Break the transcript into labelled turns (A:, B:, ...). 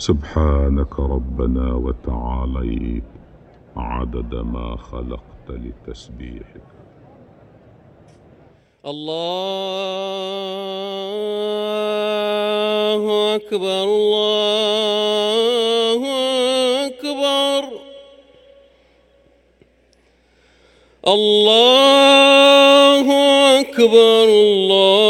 A: سبحانك ربنا وتعاليت عدد ما خلقت لتسبيحك.
B: الله أكبر الله أكبر. الله أكبر الله